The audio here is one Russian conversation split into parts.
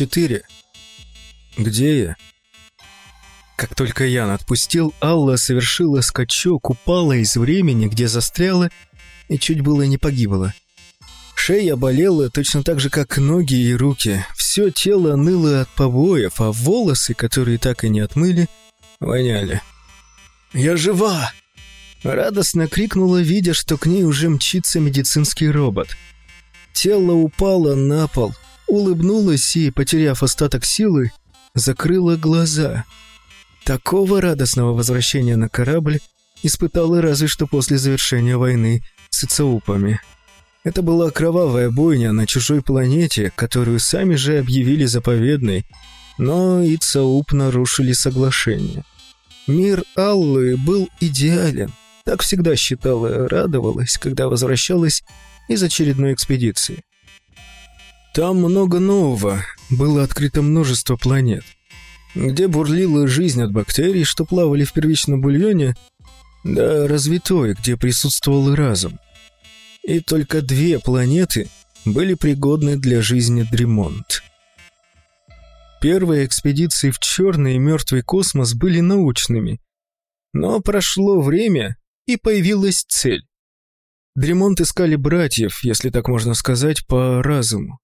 4. Где я? Как только Ян отпустил, Алла совершила скачок, упала из времени, где застряла, и чуть было не погибла. Шея болела точно так же, как ноги и руки. Все тело ныло от побоев, а волосы, которые так и не отмыли, воняли. «Я жива!» Радостно крикнула, видя, что к ней уже мчится медицинский робот. Тело упало на пол, улыбнулась и, потеряв остаток силы, закрыла глаза. Такого радостного возвращения на корабль испытала разве что после завершения войны с Ицаупами. Это была кровавая бойня на чужой планете, которую сами же объявили заповедной, но Ицауп нарушили соглашение. Мир Аллы был идеален. Так всегда считала, радовалась, когда возвращалась из очередной экспедиции. Там много нового, было открыто множество планет, где бурлила жизнь от бактерий, что плавали в первичном бульоне, да развитой, где присутствовал разум. И только две планеты были пригодны для жизни Дремонт. Первые экспедиции в черный и мертвый космос были научными, но прошло время, и появилась цель. Дремонт искали братьев, если так можно сказать, по разуму.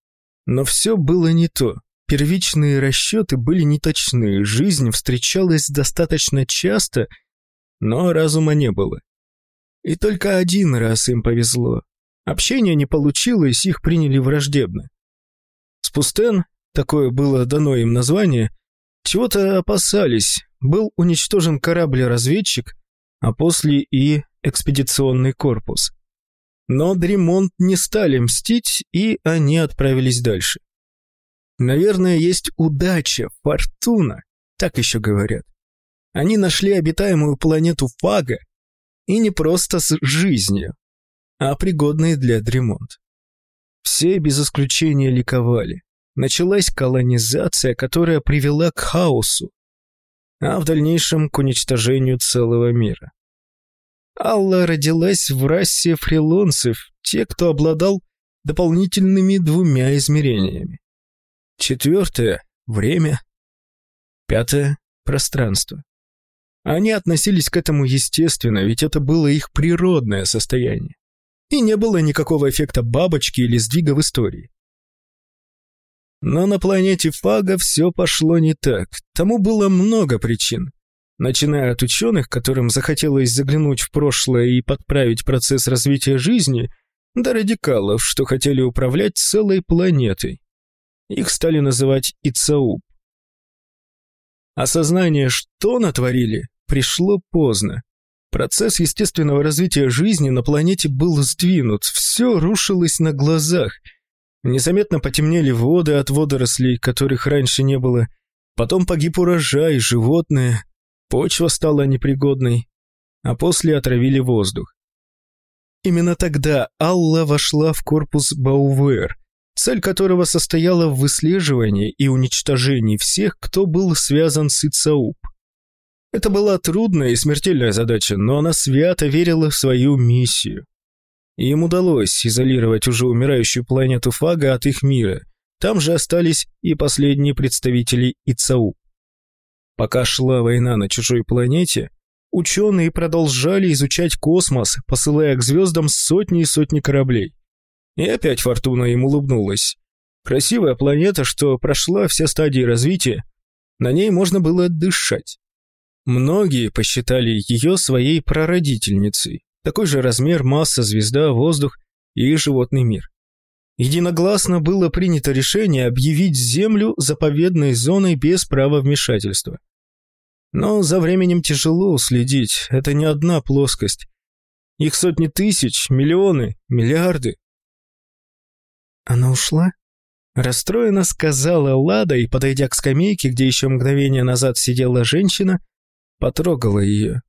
Но все было не то. Первичные расчеты были неточны, жизнь встречалась достаточно часто, но разума не было. И только один раз им повезло. Общение не получилось, их приняли враждебно. Спустен, такое было дано им название, чего-то опасались. Был уничтожен корабль-разведчик, а после и экспедиционный корпус. Но Дремонт не стали мстить, и они отправились дальше. Наверное, есть удача, фортуна, так еще говорят. Они нашли обитаемую планету Фага, и не просто с жизнью, а пригодной для Дремонт. Все без исключения ликовали. Началась колонизация, которая привела к хаосу, а в дальнейшем к уничтожению целого мира. Алла родилась в расе фрилонцев, те, кто обладал дополнительными двумя измерениями. Четвертое — время. Пятое — пространство. Они относились к этому естественно, ведь это было их природное состояние. И не было никакого эффекта бабочки или сдвига в истории. Но на планете Фага все пошло не так. Тому было много причин. Начиная от ученых, которым захотелось заглянуть в прошлое и подправить процесс развития жизни, до радикалов, что хотели управлять целой планетой. Их стали называть Ицауп. Осознание, что натворили, пришло поздно. Процесс естественного развития жизни на планете был сдвинут, все рушилось на глазах. Незаметно потемнели воды от водорослей, которых раньше не было. Потом погиб урожай, животные, Почва стала непригодной, а после отравили воздух. Именно тогда Алла вошла в корпус Баувер, цель которого состояла в выслеживании и уничтожении всех, кто был связан с Ицауп. Это была трудная и смертельная задача, но она свято верила в свою миссию. Им удалось изолировать уже умирающую планету Фага от их мира. Там же остались и последние представители Ицауп. Пока шла война на чужой планете, ученые продолжали изучать космос, посылая к звездам сотни и сотни кораблей. И опять Фортуна им улыбнулась. Красивая планета, что прошла все стадии развития, на ней можно было дышать. Многие посчитали ее своей прародительницей. Такой же размер, масса, звезда, воздух и животный мир. Единогласно было принято решение объявить Землю заповедной зоной без права вмешательства. Но за временем тяжело уследить, это не одна плоскость. Их сотни тысяч, миллионы, миллиарды. Она ушла? Расстроенно сказала Лада и, подойдя к скамейке, где еще мгновение назад сидела женщина, потрогала ее.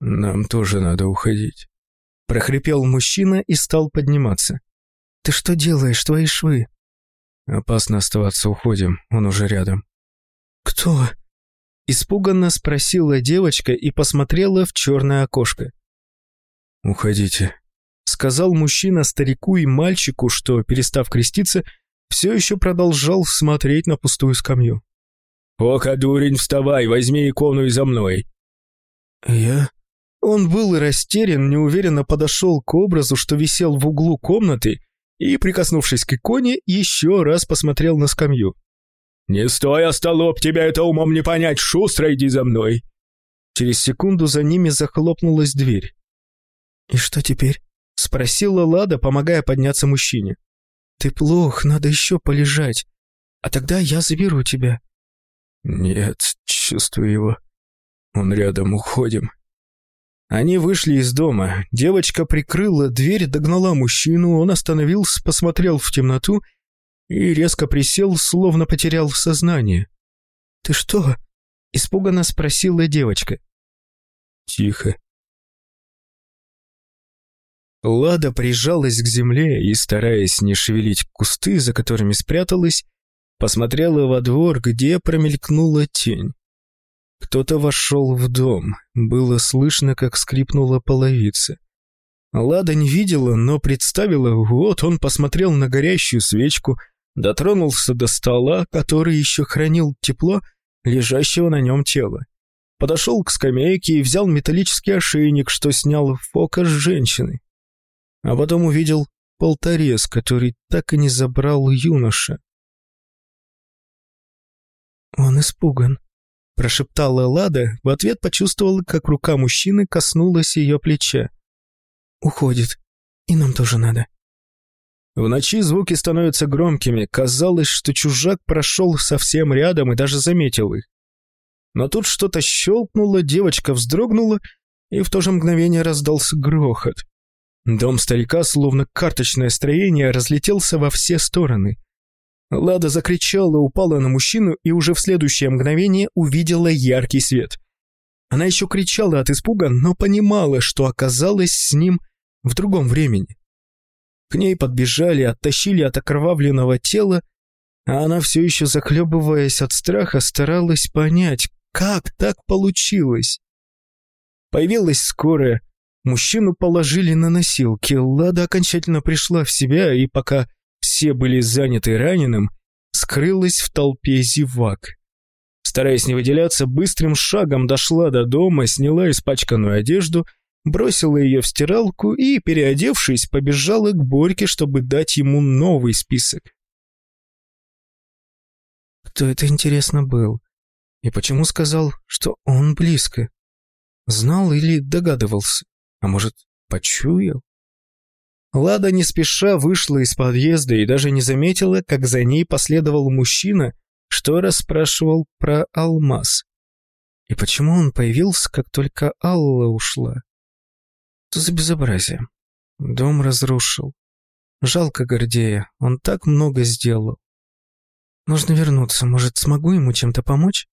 «Нам тоже надо уходить», — прохрипел мужчина и стал подниматься. «Ты что делаешь, твои швы?» «Опасно оставаться, уходим, он уже рядом». «Кто?» Испуганно спросила девочка и посмотрела в черное окошко. «Уходите», — сказал мужчина старику и мальчику, что, перестав креститься, все еще продолжал смотреть на пустую скамью. «Ока, дурень, вставай, возьми икону и за мной!» «Я?» Он был растерян, неуверенно подошел к образу, что висел в углу комнаты, и, прикоснувшись к иконе, еще раз посмотрел на скамью. «Не стой, остолоп, тебя это умом не понять, шустро иди за мной!» Через секунду за ними захлопнулась дверь. «И что теперь?» — спросила Лада, помогая подняться мужчине. «Ты плох, надо еще полежать, а тогда я заберу тебя». «Нет, чувствую его. Он рядом, уходим». Они вышли из дома. Девочка прикрыла дверь, догнала мужчину, он остановился, посмотрел в темноту и резко присел, словно потерял сознание. «Ты что?» — испуганно спросила девочка. «Тихо». Лада прижалась к земле и, стараясь не шевелить кусты, за которыми спряталась, посмотрела во двор, где промелькнула тень. Кто-то вошел в дом. Было слышно, как скрипнула половица. Лада не видела, но представила, вот он посмотрел на горящую свечку, дотронулся до стола, который еще хранил тепло лежащего на нем тела. Подошел к скамейке и взял металлический ошейник, что снял фокус женщины. А потом увидел полторез, который так и не забрал юноша. Он испуган прошептала Лада, в ответ почувствовала, как рука мужчины коснулась ее плеча. «Уходит. И нам тоже надо». В ночи звуки становятся громкими, казалось, что чужак прошел совсем рядом и даже заметил их. Но тут что-то щелкнуло, девочка вздрогнула, и в то же мгновение раздался грохот. Дом старика, словно карточное строение, разлетелся во все стороны. Лада закричала, упала на мужчину и уже в следующее мгновение увидела яркий свет. Она еще кричала от испуга, но понимала, что оказалась с ним в другом времени. К ней подбежали, оттащили от окровавленного тела, а она все еще захлебываясь от страха старалась понять, как так получилось. Появилась скорая, мужчину положили на носилки, Лада окончательно пришла в себя и пока все были заняты раненым, скрылась в толпе зевак. Стараясь не выделяться, быстрым шагом дошла до дома, сняла испачканную одежду, бросила ее в стиралку и, переодевшись, побежала к Борьке, чтобы дать ему новый список. Кто это, интересно, был? И почему сказал, что он близко? Знал или догадывался? А может, почуял? Лада не спеша вышла из подъезда и даже не заметила, как за ней последовал мужчина, что расспрашивал про алмаз. И почему он появился, как только Алла ушла? Что за безобразие? Дом разрушил. Жалко Гордея, он так много сделал. Нужно вернуться, может, смогу ему чем-то помочь?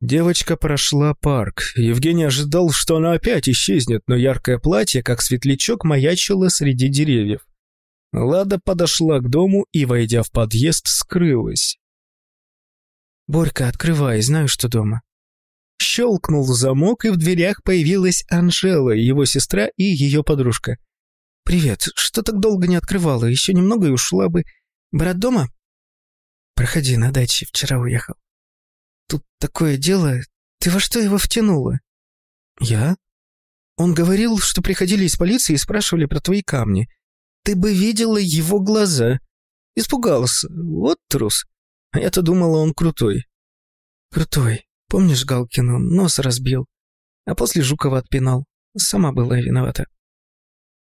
Девочка прошла парк. Евгений ожидал, что она опять исчезнет, но яркое платье, как светлячок, маячило среди деревьев. Лада подошла к дому и, войдя в подъезд, скрылась. «Борька, открывай, знаю, что дома». Щелкнул замок, и в дверях появилась Анжела, его сестра и ее подружка. «Привет, что так долго не открывала? Еще немного и ушла бы. Брат дома?» «Проходи, на даче, вчера уехал». Тут такое дело. Ты во что его втянула? Я? Он говорил, что приходили из полиции и спрашивали про твои камни. Ты бы видела его глаза. Испугался. Вот трус. А я-то думала, он крутой. Крутой. Помнишь Галкину? Нос разбил. А после Жукова отпинал. Сама была виновата.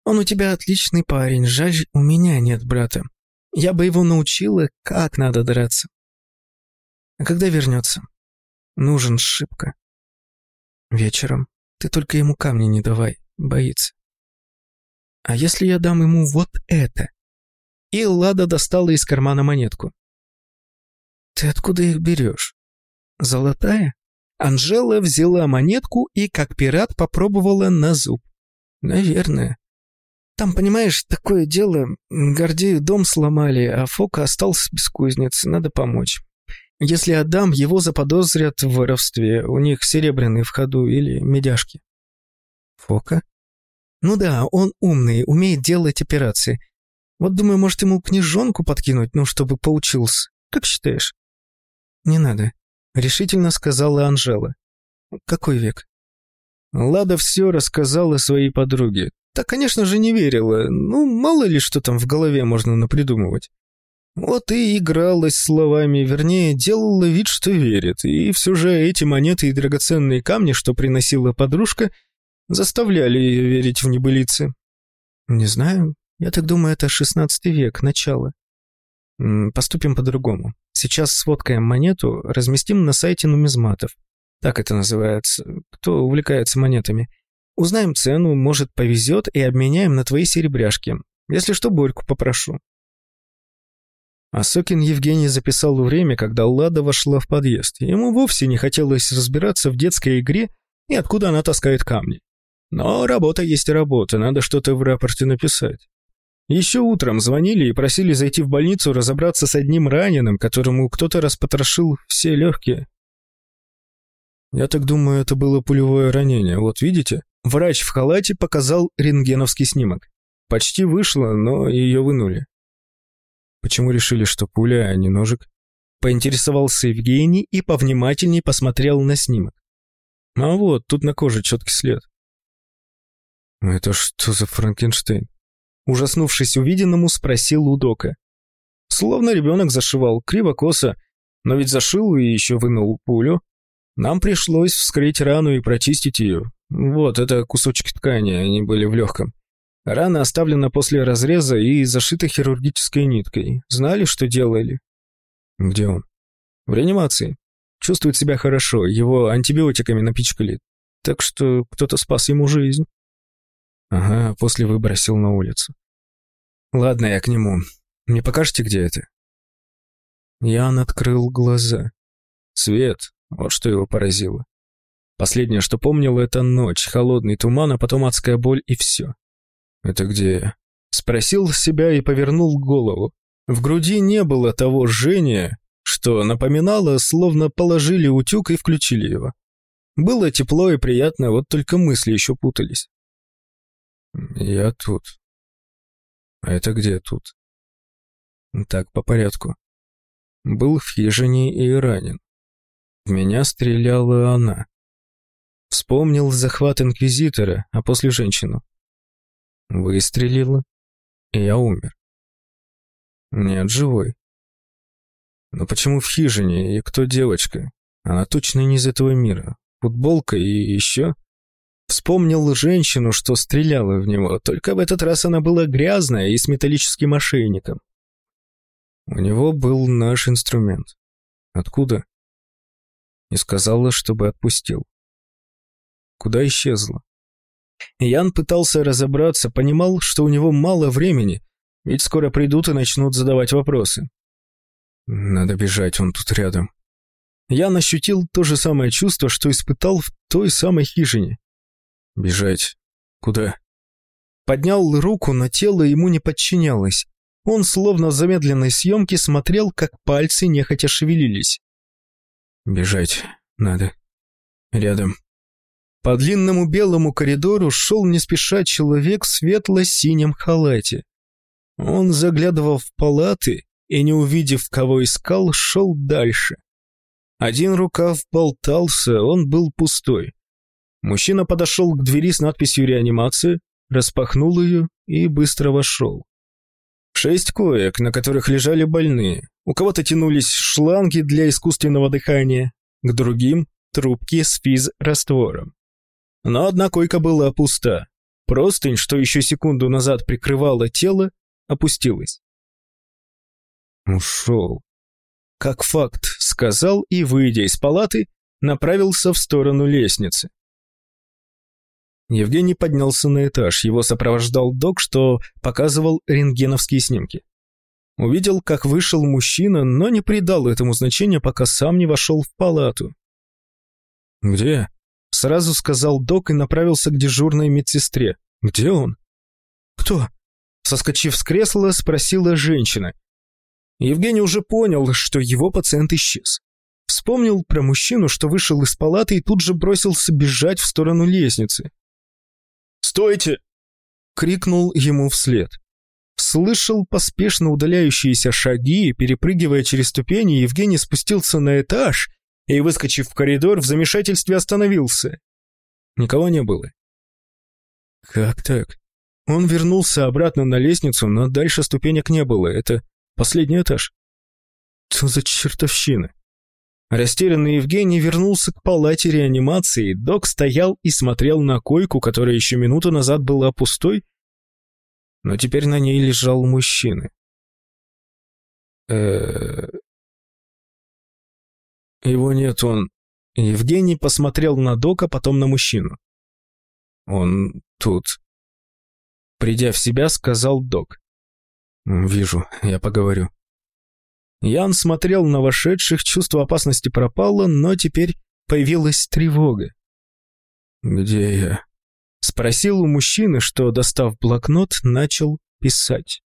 Он у тебя отличный парень. Жаль, у меня нет брата. Я бы его научила, как надо драться. А когда вернется? Нужен шибко. Вечером. Ты только ему камни не давай, боится. А если я дам ему вот это? И Лада достала из кармана монетку. Ты откуда их берешь? Золотая? Анжела взяла монетку и, как пират, попробовала на зуб. Наверное. Там, понимаешь, такое дело. Гордею дом сломали, а Фока остался без кузницы. Надо помочь. Если отдам, его заподозрят в воровстве. У них серебряный в ходу или медяшки. Фока? Ну да, он умный, умеет делать операции. Вот думаю, может, ему книжонку подкинуть, ну, чтобы поучился. Как считаешь?» «Не надо», — решительно сказала Анжела. «Какой век?» Лада все рассказала своей подруге. Та, конечно же, не верила. Ну, мало ли, что там в голове можно напридумывать. Вот и игралась словами, вернее, делала вид, что верит. И все же эти монеты и драгоценные камни, что приносила подружка, заставляли ее верить в небылицы. Не знаю, я так думаю, это шестнадцатый век, начало. Поступим по-другому. Сейчас сфоткаем монету, разместим на сайте нумизматов. Так это называется. Кто увлекается монетами. Узнаем цену, может, повезет, и обменяем на твои серебряшки. Если что, Борьку попрошу. Асокин Евгений записал время, когда Лада вошла в подъезд. Ему вовсе не хотелось разбираться в детской игре и откуда она таскает камни. Но работа есть работа, надо что-то в рапорте написать. Еще утром звонили и просили зайти в больницу разобраться с одним раненым, которому кто-то распотрошил все легкие. Я так думаю, это было пулевое ранение. Вот видите? Врач в халате показал рентгеновский снимок. Почти вышло, но ее вынули. Почему решили, что пуля, а не ножик? Поинтересовался Евгений и повнимательней посмотрел на снимок. А вот, тут на коже четкий след. Это что за Франкенштейн? Ужаснувшись увиденному, спросил у Дока. Словно ребенок зашивал, криво-косо, но ведь зашил и еще вынул пулю. Нам пришлось вскрыть рану и прочистить ее. Вот, это кусочки ткани, они были в легком. Рана оставлена после разреза и зашита хирургической ниткой. Знали, что делали? Где он? В реанимации. Чувствует себя хорошо, его антибиотиками напичкали. Так что кто-то спас ему жизнь. Ага, после выбросил на улицу. Ладно, я к нему. Мне покажете, где это? Ян открыл глаза. Свет, вот что его поразило. Последнее, что помнил, это ночь, холодный туман, а потом адская боль и все. «Это где?» Спросил себя и повернул голову. В груди не было того жжения, что напоминало, словно положили утюг и включили его. Было тепло и приятно, вот только мысли еще путались. «Я тут». «А это где тут?» «Так, по порядку. Был в хижине и ранен. В меня стреляла она. Вспомнил захват Инквизитора, а после женщину. Выстрелила, и я умер. Нет, живой. Но почему в хижине, и кто девочка? Она точно не из этого мира. Футболка и еще... Вспомнил женщину, что стреляла в него, только в этот раз она была грязная и с металлическим ошейником. У него был наш инструмент. Откуда? И сказала, чтобы отпустил. Куда исчезла? Ян пытался разобраться, понимал, что у него мало времени, ведь скоро придут и начнут задавать вопросы. Надо бежать, он тут рядом. Ян ощутил то же самое чувство, что испытал в той самой хижине. Бежать? Куда? Поднял руку, но тело ему не подчинялось. Он словно в замедленной съемке смотрел, как пальцы нехотя шевелились. Бежать надо. Рядом. По длинному белому коридору шел не спеша человек в светло-синем халате. Он заглядывал в палаты и, не увидев, кого искал, шел дальше. Один рукав болтался, он был пустой. Мужчина подошел к двери с надписью «Реанимация», распахнул ее и быстро вошел. Шесть коек, на которых лежали больные. У кого-то тянулись шланги для искусственного дыхания, к другим – трубки с физ-раствором. Но одна койка была пуста. Простынь, что еще секунду назад прикрывала тело, опустилась. Ушел. Как факт, сказал и, выйдя из палаты, направился в сторону лестницы. Евгений поднялся на этаж, его сопровождал док, что показывал рентгеновские снимки. Увидел, как вышел мужчина, но не придал этому значения, пока сам не вошел в палату. «Где?» Сразу сказал док и направился к дежурной медсестре. «Где он?» «Кто?» Соскочив с кресла, спросила женщина. Евгений уже понял, что его пациент исчез. Вспомнил про мужчину, что вышел из палаты и тут же бросился бежать в сторону лестницы. «Стойте!» — крикнул ему вслед. Слышал поспешно удаляющиеся шаги, перепрыгивая через ступени, Евгений спустился на этаж и, выскочив в коридор, в замешательстве остановился. Никого не было. Как так? Он вернулся обратно на лестницу, но дальше ступенек не было. Это последний этаж. Что за чертовщина? Растерянный Евгений вернулся к палате реанимации. Док стоял и смотрел на койку, которая еще минуту назад была пустой, но теперь на ней лежал мужчина. э Его нет, он... Евгений посмотрел на Дока, потом на мужчину. Он тут. Придя в себя, сказал Док. «Вижу, я поговорю». Ян смотрел на вошедших, чувство опасности пропало, но теперь появилась тревога. «Где я?» Спросил у мужчины, что, достав блокнот, начал писать.